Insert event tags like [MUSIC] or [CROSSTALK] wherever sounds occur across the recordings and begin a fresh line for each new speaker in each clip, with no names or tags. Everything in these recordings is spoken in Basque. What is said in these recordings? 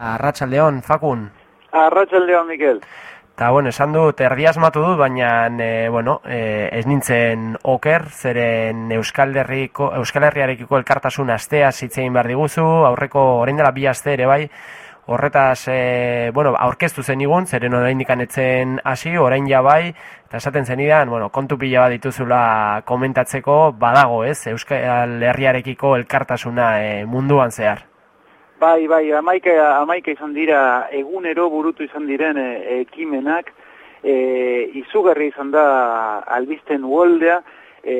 Arratxaldeon, Fakun.
Arratxaldeon, Mikel.
Ta bueno, esan dut erdi asmatu dut, baina e, bueno, e, ez nintzen oker, zeren Euskal, Herriko, Euskal Herriarekiko elkartasun astea zitzein behar diguzu, aurreko orain dela bi aste ere bai, horretaz, e, bueno, aurkeztu zen igun, zeren orain etzen hasi, orain ja bai, eta esaten zen idan, bueno, kontu pila bat dituzula komentatzeko, badago ez, Euskal Herriarekiko elkartasuna e, munduan zehar.
Bai, bai, amaika, amaika izan dira, egunero burutu izan diren e, ekimenak, e, izugarri izan da albisten uoldea, e,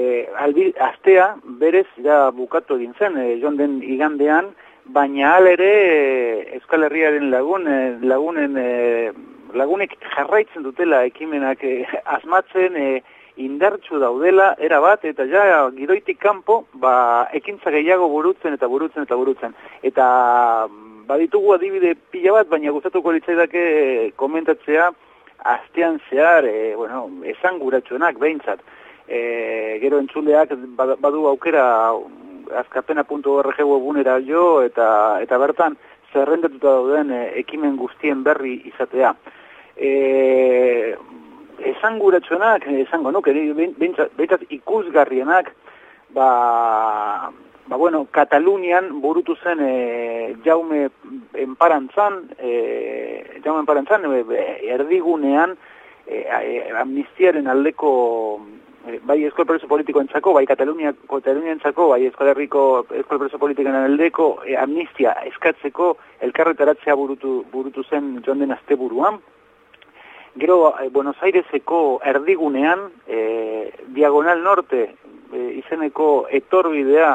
albi, astea, berez, ja bukatu egin zen, e, joan den igandean, baina alere e, Euskal Herriaren lagun, e, lagunen, e, lagunek jarraitzen dutela ekimenak e, asmatzen, e, indartsu daudela, era bat, eta ja, gidoitik kanpo, ba, ekintza gehiago burutzen eta burutzen eta burutzen. Eta, baditugu adibide pila bat, baina gustatuko litzaidake komentatzea, astean zehar, e, bueno, esan guratxuenak, behintzat. E, gero entzuleak badu aukera azkapena.org webunera jo, eta, eta bertan, zerrendatuta dauden e, ekimen guztien berri izatea. E, esanguratsuenak, esango nuke, behintzat ikusgarrienak, ba, ba bueno, Katalunian burutu zen e, jaume enparantzan, e, jaume enparantzan, e, erdigunean, e, e, amnistiaren aldeko, e, bai eskol preso politiko entzako, bai Katalunia, Katalunia entzako, bai eskol herriko eskol preso politikoen aldeko, e, amnistia eskatzeko elkarretaratzea burutu, burutu zen joan den asteburuan, Gero, eh, Buenos Aireseko erdigunean, e, Diagonal Norte e, izeneko etorbidea,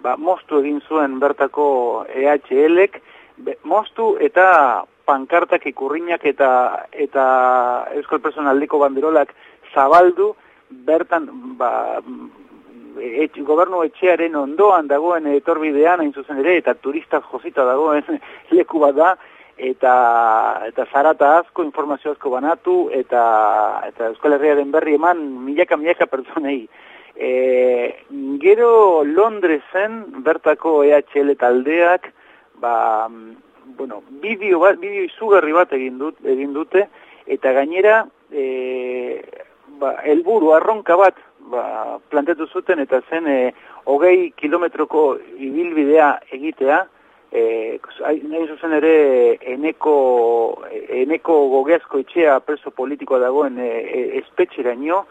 ba, moztu egin zuen bertako EHL-ek, moztu eta pankartak ikurriñak eta eta Euskal Personaldeko banderolak zabaldu, bertan, ba, et, gobernu etxearen ondoan dagoen etorbidean, hain zuzen ere, eta turistak josita dagoen [LAUGHS] leku bat da, eta eta zarata asko informazio asko banatu eta eta Euskal Herriaren berri eman milaka milaka pertsonei. E, gero Londresen bertako EHL taldeak ba bueno bideo bat bideo izugarri bat egin dut egin dute eta gainera e, ba helburu arronka bat ba planteatu zuten eta zen e, hogei kilometroko ibilbidea egitea eh nahi zuzen ere eneko eneko gogezko itxea preso politikoa dagoen e, e, espetxeraino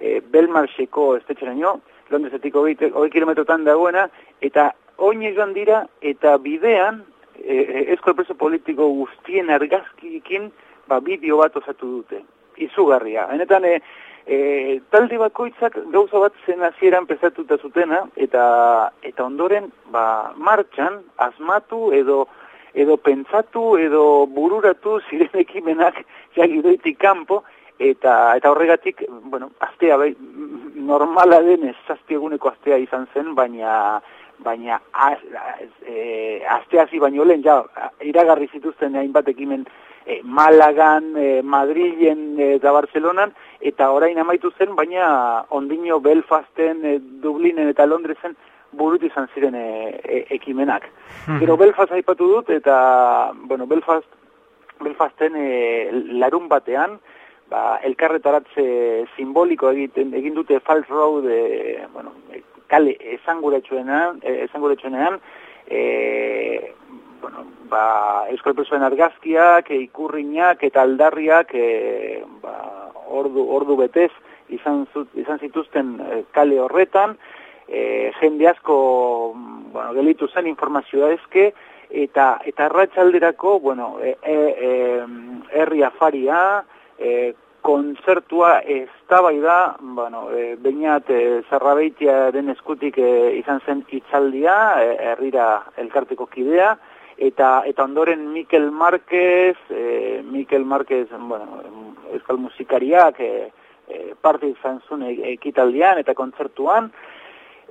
e, Belmarseko espetxeraino Londresetik hori kilometrotan dagoena eta oin joan dira eta bidean e, e, esko preso politiko guztien argazkikin ba bideo bat osatu dute. Izugarria. Benetan e, E, talde bakoitzak gauza bat zen hasieran pesatuta zutena eta eta ondoren ba, martxan asmatu edo edo pentsatu edo bururatu ziren ekimenak [LAUGHS] jagidoitik kanpo eta eta horregatik bueno astea bai, normala denez zazpi eguneko astea izan zen baina baina az, e, astea zi baino lehen ja iragarri zituzten hainbat ekimen e, Malagan, e, Madrilen e, eta Barcelonan, eta orain amaitu zen, baina ondino Belfasten, e, Dublinen eta Londresen burut izan ziren e, e, ekimenak. Hmm. Gero Belfast aipatu dut, eta, bueno, Belfast, Belfasten e, larun batean, ba, elkarretaratze simboliko egiten, egin dute Falls Road, e, bueno, kale esanguretsuenean, esanguretsuenean, e, bueno, ba, euskal persuen argazkiak, e, ikurriñak eta aldarriak e, ba, ordu, ordu betez izan, zut, izan zituzten e, kale horretan, e, jende asko bueno, gelitu zen informazioa ezke, eta eta ratxalderako, bueno, e, e, herri afaria, e, konzertua ez da, bueno, e, bainat e, zarrabeitia den eskutik e, izan zen itzaldia, e, herrira elkarteko kidea, eta eta ondoren Mikel Marquez, e, Mikel Marquez, bueno, euskal musikariak e, e, parte izan zuen e, ekitaldian eta kontzertuan,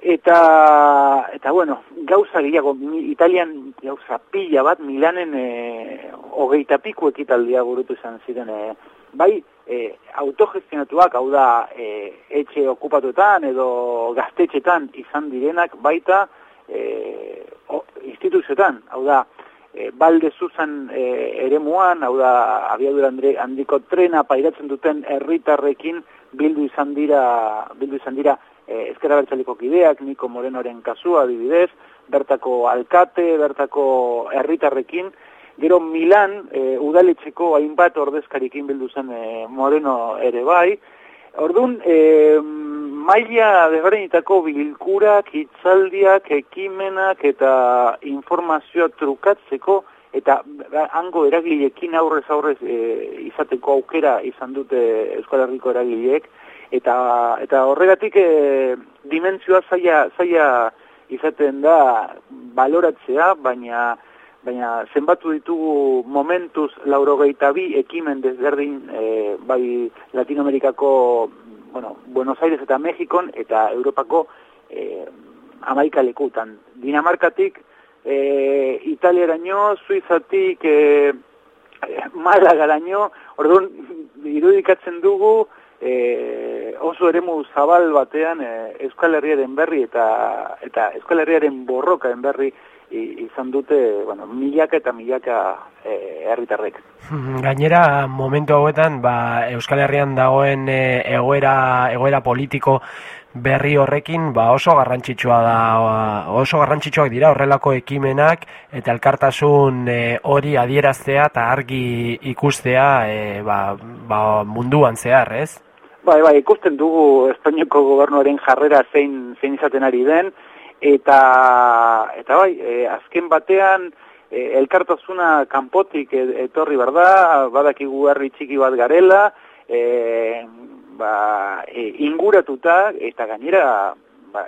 eta, eta bueno, gauza gehiago, italian gauza pila bat, Milanen e, hogeita piku ekitaldia burutu izan ziren, e, bai, e, autogestionatuak, hau da, e, etxe okupatuetan edo gaztetxetan izan direnak, baita, e, instituzioetan, hau da, e, balde zuzan e, ere muan, hau da, abiadura handiko trena pairatzen duten herritarrekin bildu izan dira, bildu izan dira e, ezkera bertzaliko kideak, Niko Morenoren kasua, adibidez, bertako alkate, bertako herritarrekin, gero Milan, e, udaletxeko hainbat ordezkarikin bildu zen e, Moreno ere bai, Orduan, e, maila desberdinetako bilkurak, hitzaldiak, ekimenak eta informazioa trukatzeko eta hango eragileekin aurrez aurrez e, izateko aukera izan dute Euskal Herriko eragileek. Eta eta horregatik e, dimentsioa zaila, zaila izaten da baloratzea, baina baina zenbatu ditugu momentuz laurogeita bi ekimen desberdin e, bai Latinoamerikako bueno, Buenos Aires eta Mexikon eta Europako e, amaika lekutan. Dinamarkatik e, Italiaraino, Suizatik [LAUGHS] e, Malagaraino, orduan irudikatzen dugu e, oso eremu zabal batean e, Euskal Herriaren berri eta, eta Euskal Herriaren borrokaen berri izan dute, bueno, milaka eta milaka e, herritarrek.
Gainera, momentu hauetan, ba, Euskal Herrian dagoen e, egoera, egoera politiko berri horrekin, ba, oso garrantzitsua da, oso garrantzitsuak dira horrelako ekimenak eta elkartasun e, hori adieraztea eta argi ikustea e, ba, ba, munduan zehar, ez?
Bai, bai, ikusten dugu Espainiako gobernuaren jarrera zein, zein izaten ari den, eta eta bai, e, azken batean e, elkartasuna kanpotik e, etorri berda, badakigu herri txiki bat garela, e, ba, e, inguratuta eta gainera ba,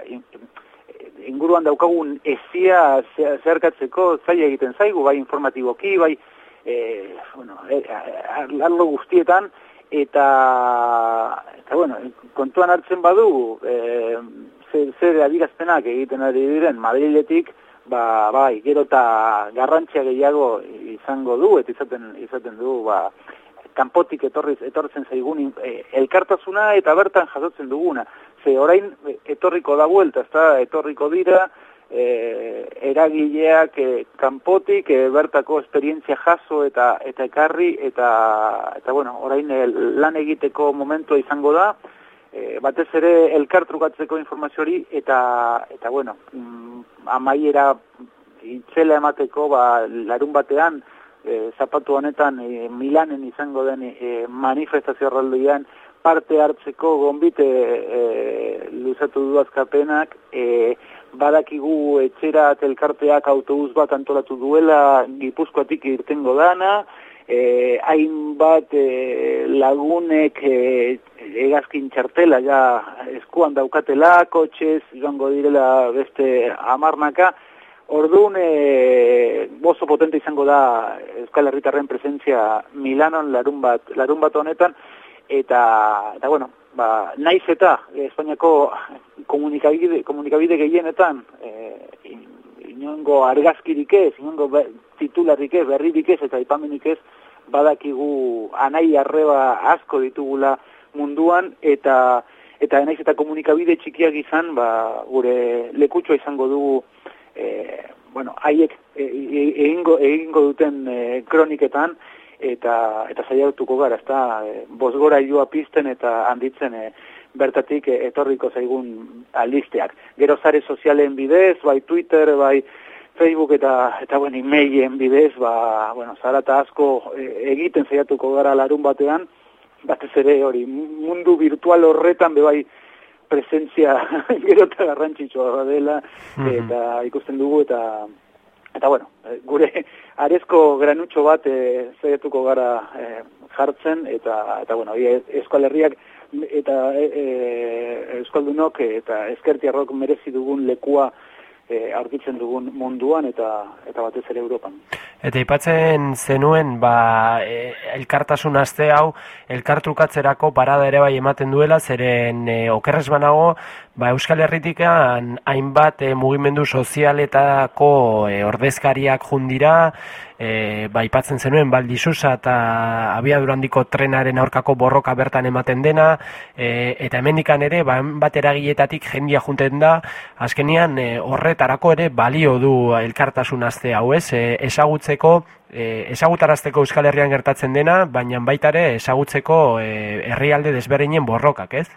inguruan daukagun ezia zerkatzeko zaila egiten zaigu, bai informatiboki, bai e, bueno, e, arlo guztietan, eta, eta bueno, kontuan hartzen badu, e, zer, zer adirazpenak egiten ari diren Madriletik, ba, bai, gero eta garrantzia gehiago izango du, eta izaten, izaten du, ba, kanpotik etorriz, etortzen zaigun e, elkartasuna eta bertan jasotzen duguna. Ze orain etorriko da buelta, ezta etorriko dira, e, eragileak e, kanpotik e, bertako esperientzia jaso eta eta ekarri eta eta bueno, orain e, lan egiteko momentua izango da e, batez ere elkartrukatzeko informazio hori eta eta bueno, mm, amaiera itzela emateko ba, larun batean e, zapatu honetan e, Milanen izango den e, manifestazio arraldoian parte hartzeko gonbite e, luzatu du azkapenak e, badakigu etxera telkarteak autobus bat antolatu duela gipuzkoatik irtengo dana eh, hainbat eh, lagunek eh, egazkin txartela ja eskuan daukatela, kotxez joango direla beste amarnaka, orduan eh, bozo potente izango da Euskal Herritarren presentzia Milanon larun bat, larun bat honetan, eta, eta bueno, ba, naiz eta Espainiako komunikabide, komunikabide gehienetan eh, inongo argazkirik ez, inongo titularrik ez, berririk ez, eta ipamenik ez, badakigu anai arreba asko ditugula munduan, eta eta naiz eta komunikabide txikiak izan, ba, gure lekutxoa izango dugu, e, bueno, haiek e, e, egingo, egingo duten e, kroniketan, eta eta saiatuko gara, ezta, e, bosgora joa pizten eta handitzen e, bertatik etorriko zaigun aldisteak. Gero zare sozialen bidez, bai Twitter, bai Facebook eta eta bueno, emailen bidez, ba, bueno, zarata asko e, egiten saiatuko gara larun batean, batez ere hori mundu virtual horretan be bai presentzia [LAUGHS] gero eta garrantzitsua dela eta ikusten dugu eta eta bueno, gure arezko granutxo bat e, saiatuko gara e, jartzen eta eta bueno, Euskal Herriak eta e, e, Euskaldunok eta Eskertiarrok merezi dugun lekua e, aurkitzen dugun munduan eta eta batez ere Europan.
Eta ipatzen zenuen, ba, e, elkartasun aste hau, elkartrukatzerako parada ere bai ematen duela, zeren e, okerrez banago, ba, Euskal Herritikan hainbat e, mugimendu sozialetako e, ordezkariak jundira, e, ba, ipatzen zenuen, baldizuza eta abiadurandiko trenaren aurkako borroka bertan ematen dena, e, eta hemendikan ere, ba, bat eragietatik jendia junten da, azkenian e, horret horretarako ere balio du elkartasun aste hau ez, e, ezagutzeko, e, ezagutarazteko Euskal Herrian gertatzen dena, baina baita ere ezagutzeko e, herrialde desberdinen borrokak, ez?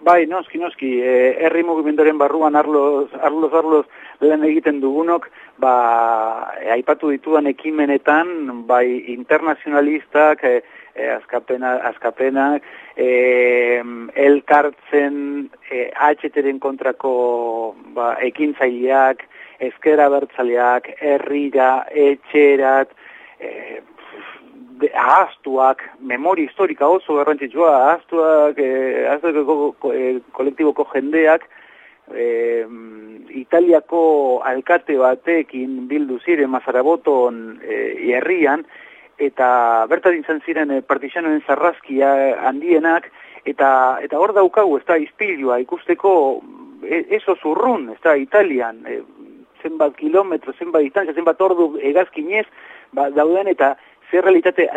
Bai, noski, noski, e, herri mugimendoren barruan arloz, arloz, arloz lehen egiten dugunok, ba, e, aipatu ditudan ekimenetan, bai internazionalistak, e, e, azkapena, azkapenak, e, elkartzen e, HTren kontrako ba, ekintzaileak, ezkera bertzaleak, herrira, etxerat, e, ahaztuak, memori historika oso garrantzitsua, ahaztuak, eh, ahaztuak eh, kolektiboko jendeak, eh, Italiako alkate batekin bildu ziren Mazaraboton eh, herrian, eta bertan izan ziren partizanoen zarrazkia handienak, eta eta hor daukagu, ez da, izpilua ikusteko e, eso zurrun, ez da, Italian, eh, zenbat kilometro, zenbat distantzia, zenbat ordu egazkinez, ba, dauden eta zer realitate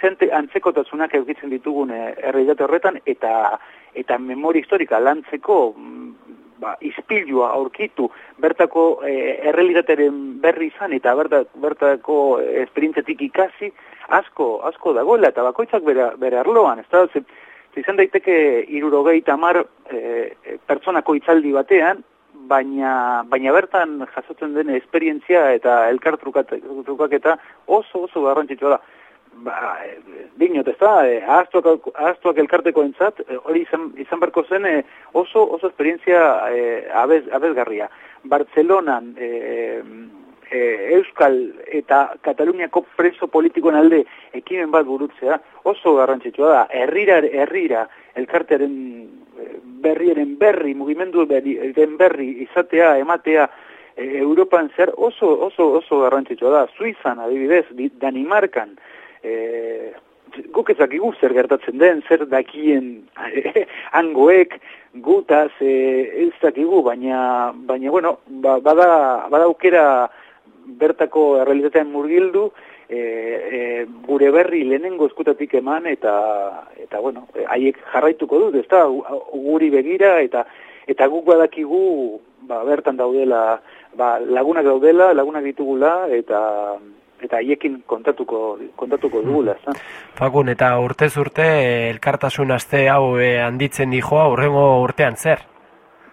zente antzekotasunak edukitzen ditugun eh, errealitate horretan eta eta memoria historika lantzeko mm, ba, izpilua aurkitu. Bertako e, errealitatearen berri izan eta berta, bertako esperientzatik ikasi asko asko dagoela eta bakoitzak bere, bere arloan ez da, izan daiteke irurogei tamar e, pertsonako itzaldi batean baina, baina bertan jasotzen den esperientzia eta elkar trukaketa oso oso garrantzitsua da. Ba, dinot ez da, eh, ahaztuak, elkarteko entzat, eh, hori izan, izan barko zen eh, oso, oso esperientzia eh, abez, abezgarria. Bartzelonan, eh, eh, Euskal eta Kataluniako preso politikoen alde ekimen bat burutzea oso garrantzitsua da, herrira, herrira elkartearen berriaren berri, mugimendu den berri izatea, ematea, e, Europan zer oso, oso, oso garrantzitsua da. Suizan, adibidez, Danimarkan, e, guk ezakigu zer gertatzen den, zer dakien [LAUGHS] angoek, gutaz, e, ez dakigu, baina, baina bueno, ba, bada, bada aukera bertako realitatean murgildu, e, e, gure berri lehenengo eskutatik eman eta eta bueno, e, haiek jarraituko dut, ezta guri begira eta eta guk badakigu ba, bertan daudela, ba, lagunak daudela, lagunak ditugula eta eta haiekin kontatuko kontatuko dugula, ezta.
Fakun eta urtez urte elkartasun aste hau e, handitzen dijoa urrengo urtean zer?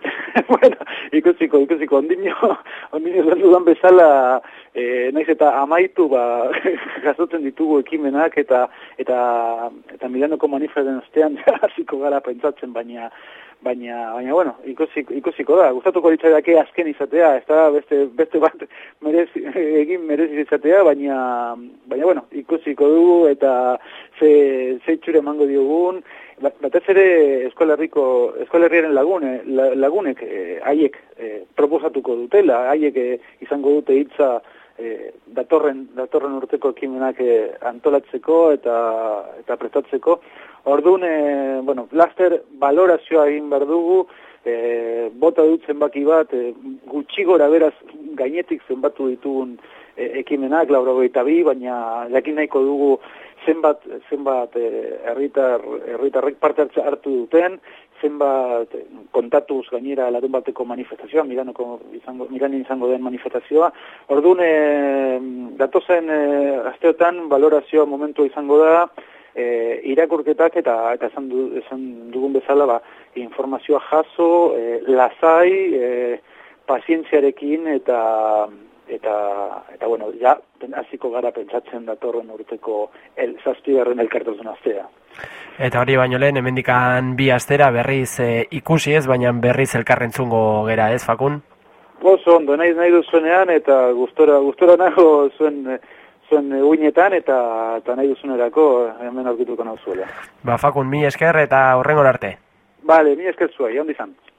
[LAUGHS]
bueno, ikusiko, ikusiko, ondino, ondino dudan bezala, e, naiz eta amaitu, ba, [LAUGHS] jasotzen ditugu ekimenak, eta eta eta Milanoko manifesten ostean, [LAUGHS] hasiko gara pentsatzen, baina, baina, baina, bueno, ikusiko, ikusiko da, gustatuko ditzaiake azken izatea, ez da, beste, beste bat [LAUGHS] merez, egin merezi izatea, baina, baina, bueno, ikusiko dugu, eta ze, ze txure mango diogun, Ba, batez ere eskolarriko eskolarriaren lagune lagunek eh, haiek eh, proposatuko dutela haiek eh, izango dute hitza eh, datorren datorren urteko ekimenak eh, antolatzeko eta eta prestatzeko. Ordun eh, bueno blaster valorazioa egin ber dugu eh, bota dut zenbaki bat eh, gutxi gora beraz gainetik zenbatu ditugun eh, ekimenak 82 baina jakin nahiko dugu zenbat zenbat eh, herritar herritarrek parte hartu duten zenbat kontatuz gainera larun bateko manifestazioa miranoko izango miran izango den manifestazioa. Ordun eh, datozen eh, asteotan valorazioa momentu izango da eh, irakurketak eta eta esan, du, esan dugun bezala ba, informazioa jaso eh, lasai eh, pazientziarekin eta eta eta bueno, ja hasiko gara pentsatzen datorren urteko el zazpigarren elkartasun astea.
Eta hori baino lehen hemendikan bi astera berriz e, ikusi ez, baina berriz elkarrentzungo gera, ez Fakun?
Oso ondo, nahi nahi duzunean eta gustora gustora nago zuen zuen uinetan eta eta nahi duzunerako hemen aurkituko nauzuela.
Ba Fakun, mi esker eta horrengo arte.
Vale, mi esker zuai, ondi zan.